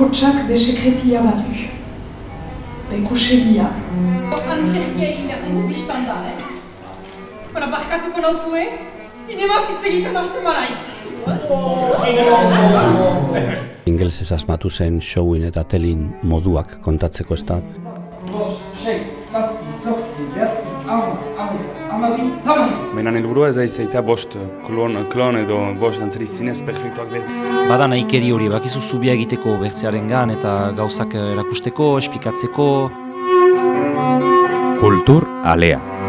bakotsak be sekretia badu. Be kusegia. Antzerkia egin behar dugu biztan da, eh? Bara, barkatuko non zuen, zinema zitz egiten hasten maraiz. Ingelesez asmatu zen showin eta telin moduak kontatzeko ez da. Menan helburua ez da izaitea bost klon, klon edo bost dantzari zinez perfektuak behar. Bada nahikeri hori, bakizu zubia egiteko bertzearen gan eta gauzak erakusteko, esplikatzeko. Kultur alea.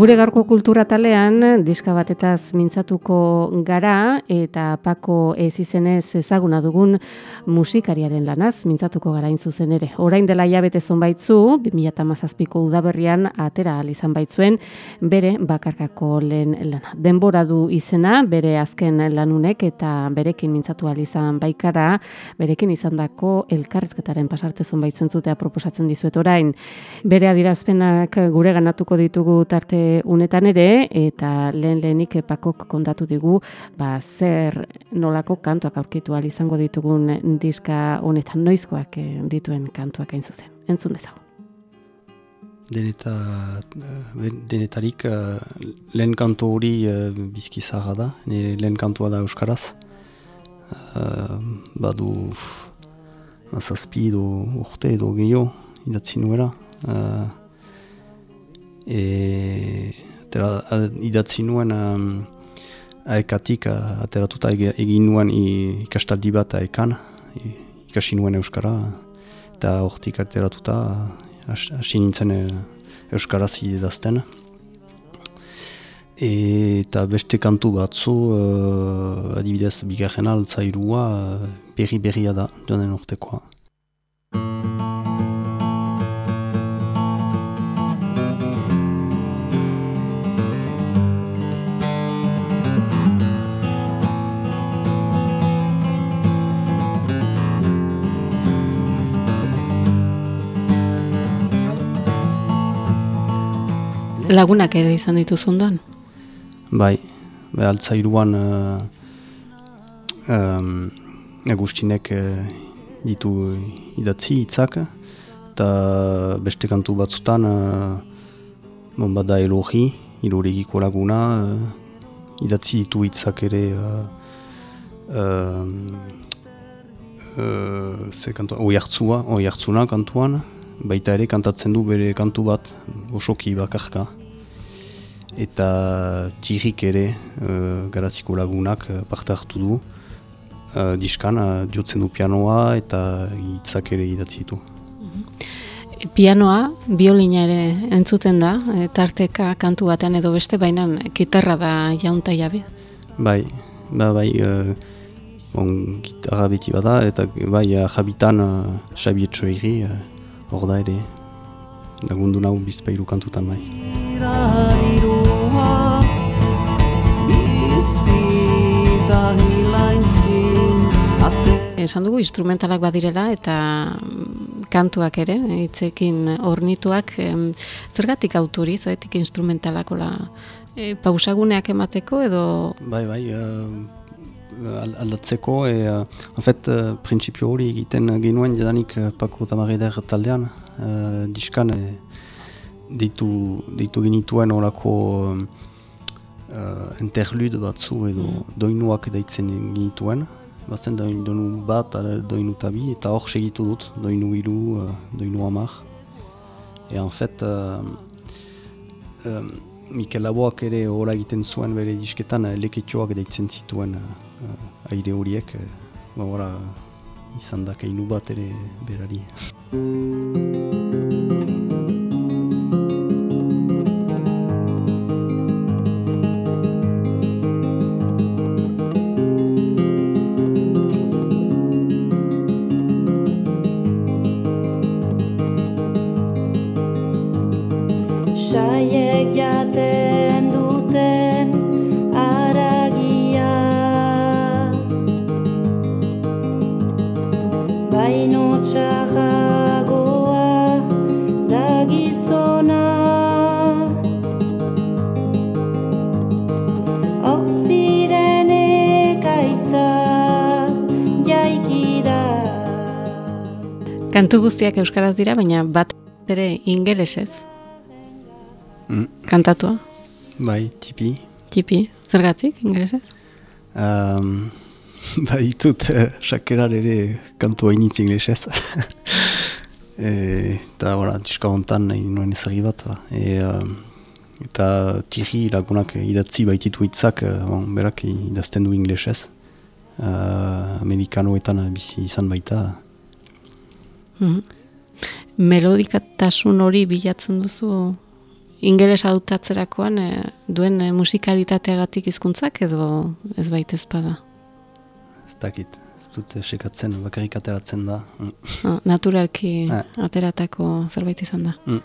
Gure garko kultura talean diska batetaz mintzatuko gara eta pako ez izenez ezaguna dugun musikariaren lanaz mintzatuko gara zuzen ere. Orain dela jabete zonbaitzu, 2008ko udaberrian atera izan baitzuen bere bakarkako lehen lana. Denbora du izena, bere azken lanunek eta berekin mintzatu izan baikara, berekin izan dako elkarrezketaren pasarte zonbaitzuen zutea proposatzen dizuet orain. Bere adirazpenak gure ganatuko ditugu tarte unetan ere eta lehen lehenik pakok kontatu digu ba, zer nolako kantuak aurkitu izango ditugun diska honetan noizkoak eh, dituen kantuak hain zuzen. Entzun dezago. Deneta, eh, denetarik eh, lehen kantu hori bizki zaharra da, lehen kantua da Euskaraz. badu mazazpi edo urte edo gehiago idatzi nuera e, atera, idatzi nuen um, aekatik ateratuta egin nuen ikastaldi bat aekan, ikasi nuen Euskara, eta hortik ateratuta hasi nintzen e, Euskaraz idazten. E, eta beste kantu batzu, uh, adibidez, bigarren altzairua, berri-berria da, joanen urtekoa. Lagunak ere izan dituzun doan? Bai, bai altzairuan uh, um, agustinek uh, ditu idatzi hitzak eta beste kantu batzutan uh, bon, bada elogi, iloregiko laguna uh, idatzi ditu hitzak ere uh, uh, uh, ze kantua, oi hartzua, oi hartzuna kantuan baita ere kantatzen du bere kantu bat osoki bakarka eta txirrik ere uh, garatziko lagunak uh, parte hartu du uh, diskan uh, diotzen du pianoa eta hitzak ere idatzi ditu. Mhm. Pianoa, biolina ere entzuten da, tarteka kantu batean edo beste, baina gitarra da jaunta jabe. Bai, ba, bai, uh, bon, gitarra beti bada, eta bai, jabitan uh, Xabietxo iri, hor da ere, lagundu nahu bizpeiru kantutan bai. Esan dugu instrumentalak badirela eta mm, kantuak ere, hitzekin ornituak, zergatik autori, zaitik instrumentalakola e, pausaguneak emateko edo... Bai, bai, uh, aldatzeko, e, uh, en fet, uh, prinsipio hori egiten genuen jadanik uh, Paco Tamareder taldean, uh, diskan, e, deitu, deitu genituen horako uh, interlude batzu edo mm. doinuak deitzen genituen. Bazen doinu bat, doinu tabi, eta hor segitu dut, doinu iru, uh, doinu amar. E en fet, uh, um, Mikel Laboak ere hola egiten zuen bere disketan uh, leketxoak deitzen zituen uh, aire horiek. Uh, izan da keinu bat ere berari. Kantu guztiak euskaraz dira, baina bat ere ingelesez. Mm. Kantatua, Bai, tipi. tipi, zergatik ingelesez? Um, bai, ditut, uh, sakerar ere kantu hainitz inglesez. e, eta, voilà, diska hontan nahi nuen ezagri bat. ba. E, um, eta tiri lagunak idatzi baititu hitzak, uh, bon, berak idazten du inglesez. Uh, Amerikanoetan bizi izan baita. Mhm. Melodikatasun hori bilatzen duzu ingeles hautatzerakoan eh, duen eh, musikalitateagatik hizkuntzak edo ez baita ezpada. Ez dakit, ez dut eh, sekatzen, bakarrik ateratzen da. Mm. Ah, naturalki Eh. ateratako zerbait izan da. Mm.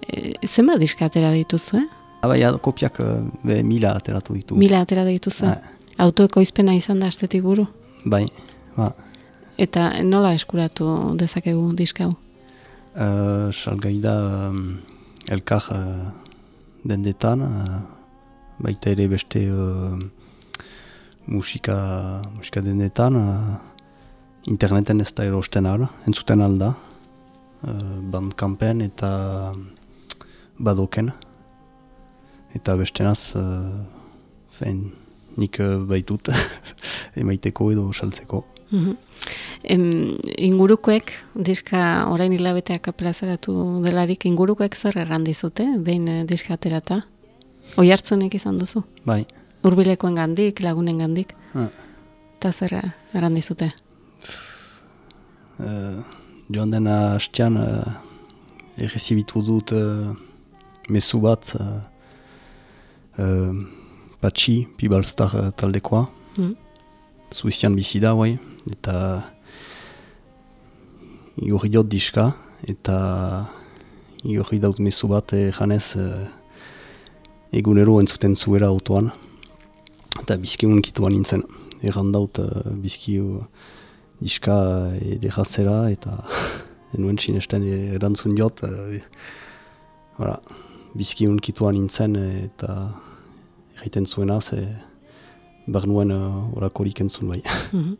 E, zenbat diska atera dituzu, eh? Abai, kopiak uh, be, mila ateratu ditu. Mila atera dituzu. Eh, Autoekoizpena izan da astetik buru. bai, ba, Eta nola eskuratu dezakegu diska hau? uh, salgai da um, elkar uh, dendetan, uh, baita ere beste uh, musika, musika dendetan, uh, interneten ez da erosten al, entzuten alda, uh, bandkampen eta badoken, eta beste naz, uh, fein, nik uh, baitut, emaiteko edo saltzeko. Em, ingurukoek, diska orain hilabeteak plazaratu delarik, ingurukoek zer erran dizute, behin eh, diska aterata? Oi hartzunek izan duzu? Bai, Urbilekoen gandik, lagunen gandik, Ah. eta zer eh, erran dizute? uh, joan den hastean uh, errezibitu dut uh, mezu bat uh, uh, Patxi, Pibalstar uh, taldekoa. Mm. Suizian bizi da, bai, eta igorri diot diska, eta igorri daut mezu bat eh, janez uh, egunero entzuten zuera autoan. Eta bizki unkituan nintzen. Erran daut uh, bizki uh, diska edera eta enuen sinesten erantzun jot. Uh, voilà, bizki unkituan nintzen eh, eta erraiten zuena ze bar nuen uh, orakorik entzun bai. Mhm.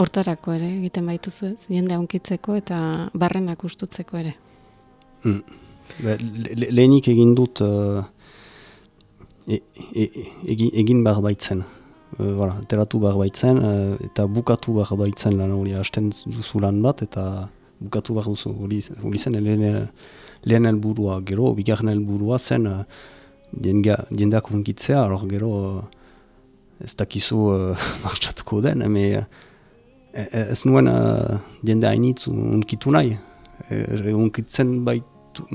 Hortarako ere egiten baituzu ez, jende hunkitzeko eta barrenak ustutzeko ere. Mm. Be, le, le- lehenik egin dut uh, e, e, egin, egin behar baitzen. Uh, voilà, ateratu behar baitzen uh, eta bukatu behar baitzen lan hori hasten duzu lan bat eta bukatu behar duzu hori hori zen lehen, lehen helburua gero bigarren helburua zen uh, jendea- jendeak hunkitzea alor gero uh, ez dakizu uh, martxatuko den eme, ez nuen uh, jende hainitz unkitu nahi e, unkitzen baitu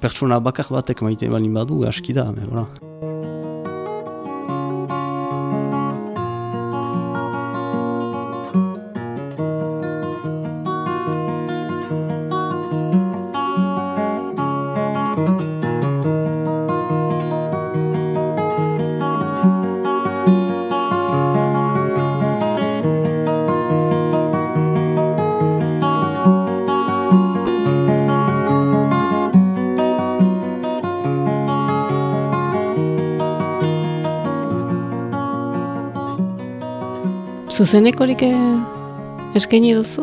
pertsona bakar batek maite balin badu aski da, me, Zuzenekorik eh, eskaini duzu?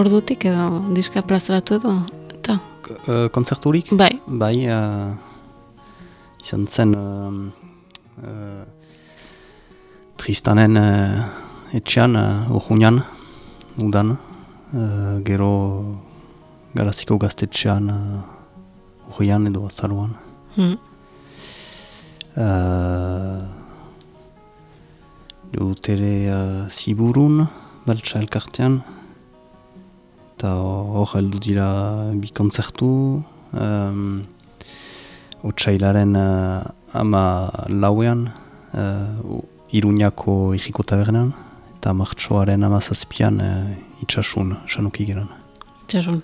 Ordutik edo diska plazaratu edo? Eta, Uh, kontzerturik? bai, Bai, uh, izan zen um, uh, Tristanen uh, etxean, uh, urhunan, udan, uh, gero garaziko gaztetxean uh, urrian edo azaruan. hm, Uh, dut ere uh, ziburun, baltsa elkartean, eta hor heldu dira bi kontzertu, um, otsailaren uh, ama lauean, uh, Iruñako irriko tabernan, eta martxoaren ama zazpian uh, itxasun, sanuki geran. txasun.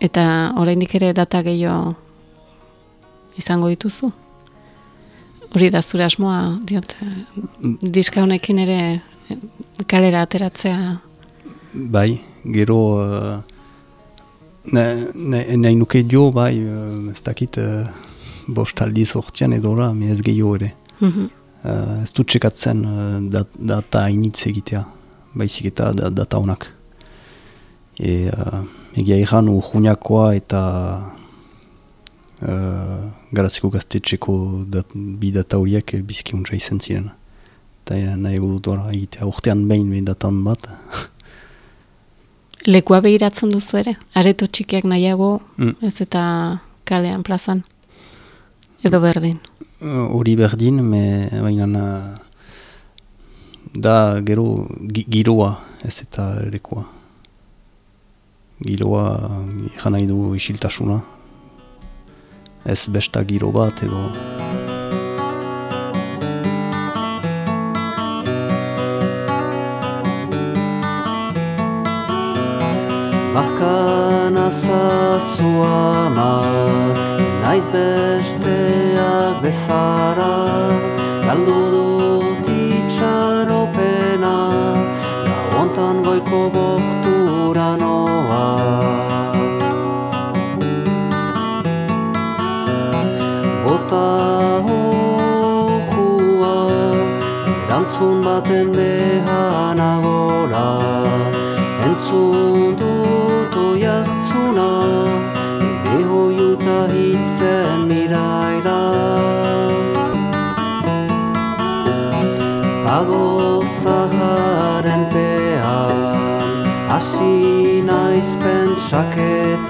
Eta oraindik ere data gehiago izango dituzu? Hori da zure asmoa, diot, eh, diska honekin ere eh, kalera ateratzea Bai, gero uh, ne- ne- nahi nuke jo, bai, uh, ez dakit uh, bost aldiz hortian edora, ez gehiago ere. Mhm. Uh, ez dut txekatzen uh, dat, data hainitz egitea, baizik eta da, data honak. E, uh, egia ikan urhunakoa eta uh, garaziko gaztetxeko dat, bi data horiek bizki untsa izan ziren. Eta nahi dut egitea urtean behin behin datan bat. Lekua behiratzen duzu ere? Areto txikiak nahiago Mm. ez eta kalean plazan? Edo berdin? Uh, Hori berdin, me, baina da gero gi, giroa ez eta lekua. Giroa nahi du isiltasuna. Ez besta giro bat edo... Barkan azazua ama Naiz besteak bezara Galdu dut itxaropena Gau ontan goiko bortura Bota hojua Erantzun baten behanagora Entzun dut oiartzuna Ene hoiuta hitzen miraila. Pago zaharen pean Asi naiz pentsaketan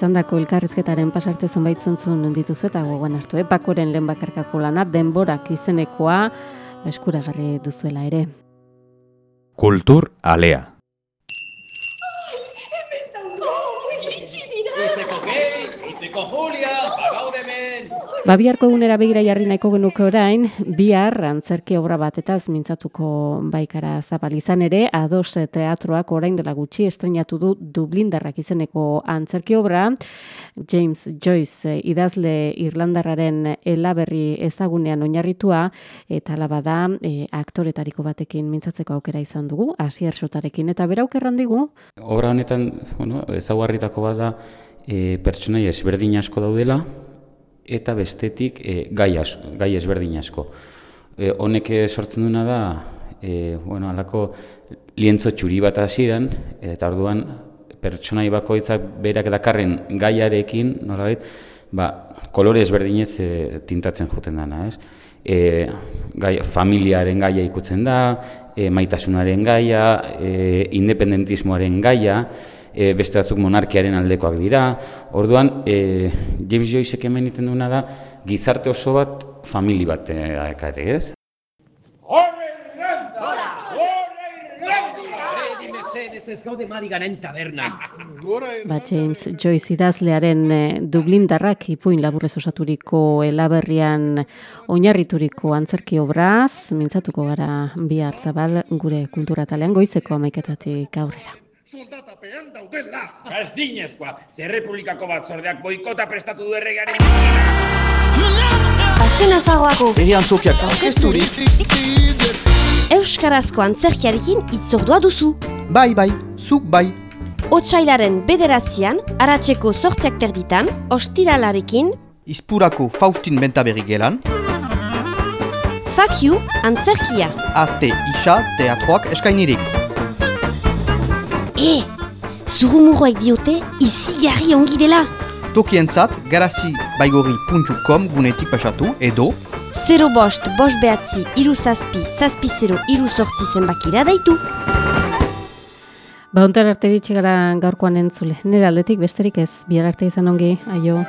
Bapakurekin izan dako elkarrizketaren pasarte zonbait zuntzun dituz eta gogoan hartu, eh? Pakoren lehen bakarkako lana, denborak izenekoa eskuragarri duzuela ere. Kultur alea. Goizeko Julia! Ba, biharko egunera begira jarri nahiko genuke orain, bihar antzerki obra batetaz mintzatuko baikara zabal. Izan ere, ados teatroak orain dela gutxi estrenatu du Dublindarrak izeneko antzerki obra, James Joyce idazle Irlandarraren elaberri ezagunean oinarritua, eta alaba da e, aktoretariko batekin mintzatzeko aukera izan dugu, asier sotarekin, eta bera aukerran digu? Obra honetan, bueno, ezaguarritako bada, e, pertsonai ezberdin asko daudela, eta bestetik e, gai, as, gai ezberdin asko. E, honek sortzen duna da, e, bueno, alako lientzo txuri bat hasieran eta orduan pertsonai bakoitzak berak dakarren gaiarekin, nolabait, ba, kolore ezberdinez e, tintatzen joten dana, ez? E, gai, familiaren gaia ikutzen da, e, maitasunaren gaia, e, independentismoaren gaia, e, beste batzuk monarkiaren aldekoak dira. Orduan, e, James Joyce hemen iten duena da, gizarte oso bat, famili bat ekare, ez? Ba, James Joyce idazlearen eh, Dublindarrak ipuin laburrez osaturiko elaberrian oinarrituriko antzerki obraz, mintzatuko gara bihar zabal gure kultura talean goizeko amaiketatik aurrera soldata pean daudela. Ez zinezkoa, ze republikako batzordeak boikota prestatu du erregaren Basen azagoako. Egean zokiak orkesturik Euskarazko antzerkiarekin itzordua duzu. Bai, bai, zuk bai. Otsailaren bederatzean, aratzeko sortziak terditan, ostiralarekin. Izpurako Faustin Bentaberri gelan. You, antzerkia. Ate isa teatroak eskainirik E, zurumurroek diote izigarri ongi dela. Tokientzat, garazi baigori.com gunetik pasatu edo 0 bost, bost behatzi, iru zazpi, zazpi 0, iru sortzi zenbakira daitu. Ba, ontar arte gara gaurkoan entzule. Nera aldetik besterik ez, bihar arte izan ongi, aio.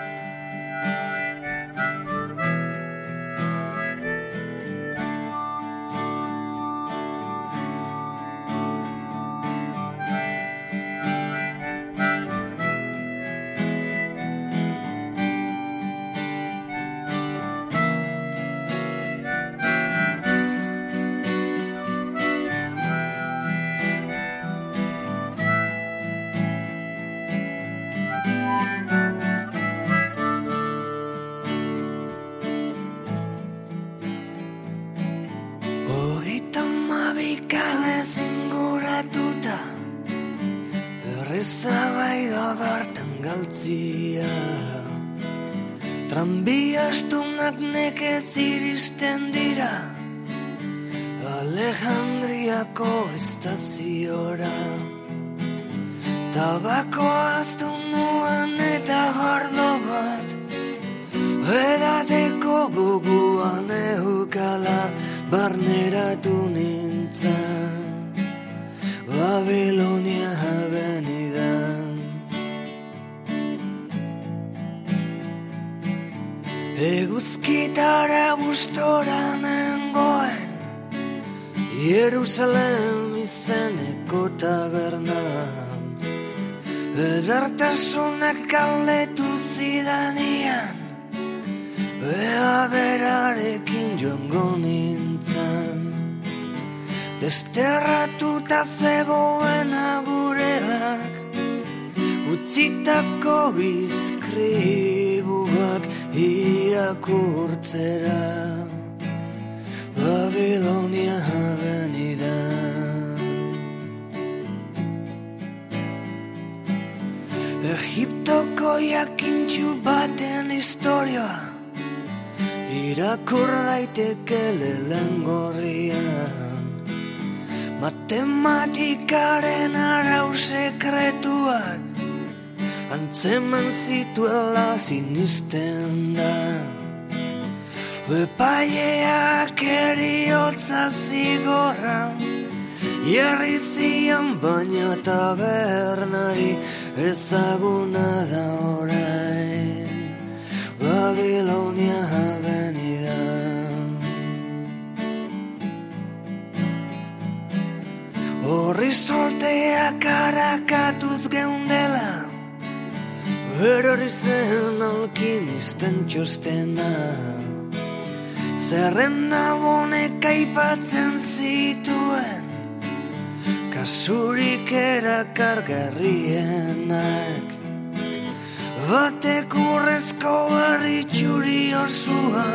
Estaziora. Tabako aztu nuen eta gordo bat. Edateko guguan eukala barneratu nintzen. Babilonia abenidan Eguzkitara gustora nengoen Jerusalem izeneko taberna Edertasunak kaldetu zidanian Ea berarekin jongo nintzen. Desterratuta zegoen agureak Utzitako izkribuak irakurtzera Babilonia avenida. Egiptoko jakintxu baten historioa Irakur daiteke lehen gorrian. Matematikaren arau sekretuak Antzeman zituela sinisten da. Epaileak eriotza zigorra Jarri zian baina tabernari ezaguna da orain. Babilonia avenida. Horri solteak harakatuz geundela Erori zen alkimisten txostena. Zerrenda bonek aipatzen zituen Kasurik erakargarrienak. Batek urrezko barri txuri osua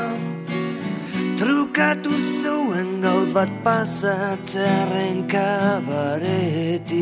Trukatu zuen gaut bat pasatzearen kabaretian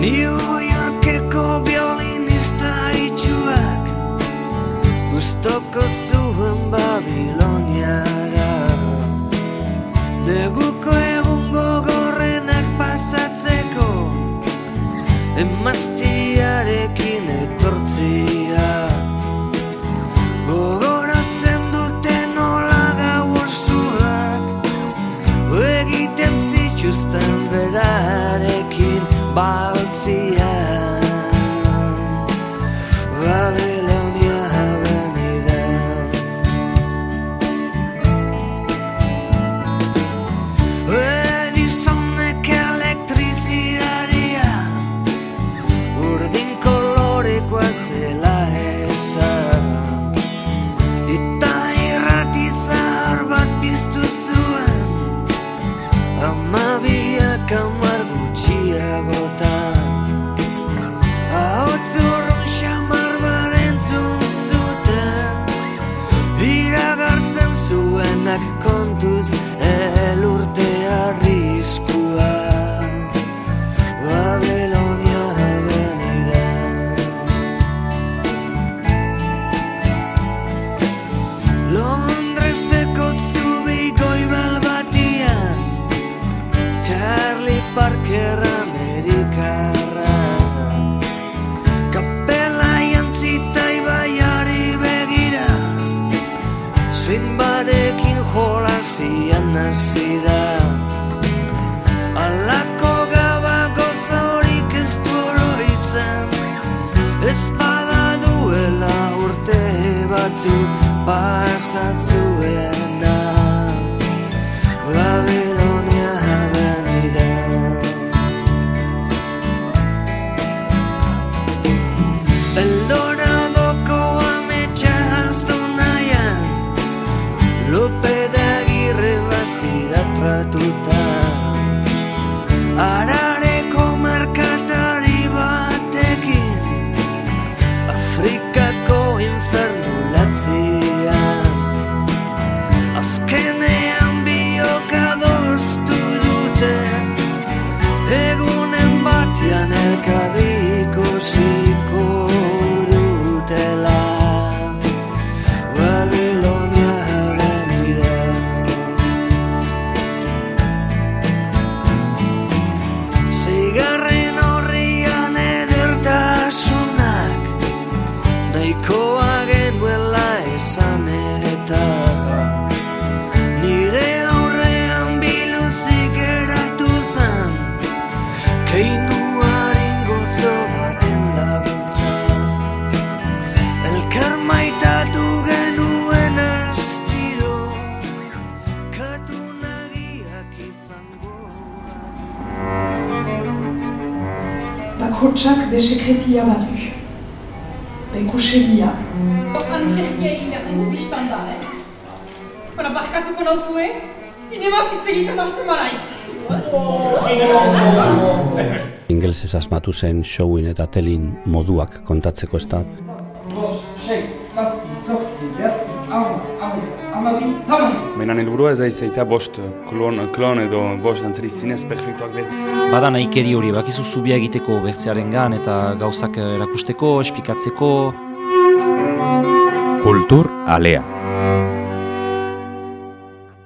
knew. bizian hasi da Alako gabako zaurik ez durubitzen Ez bada duela urte batzu pasa zuen hotxak desekretia badu. Bekusegia. Hortan zerkia egin behar dugu biztan da, eh? Bara barkatuko nau zuen, zinema zitzegiten hasten bara izi. Ingelsez asmatu zen showin eta telin moduak kontatzeko ez da. Benan helburua ez aizaita bost, klon, klon edo bost antzeriz zinez perfektuak lehen. Badan aikeri hori, bakizu zubia egiteko bertzearen gan eta gauzak erakusteko, espikatzeko. Kultur alea.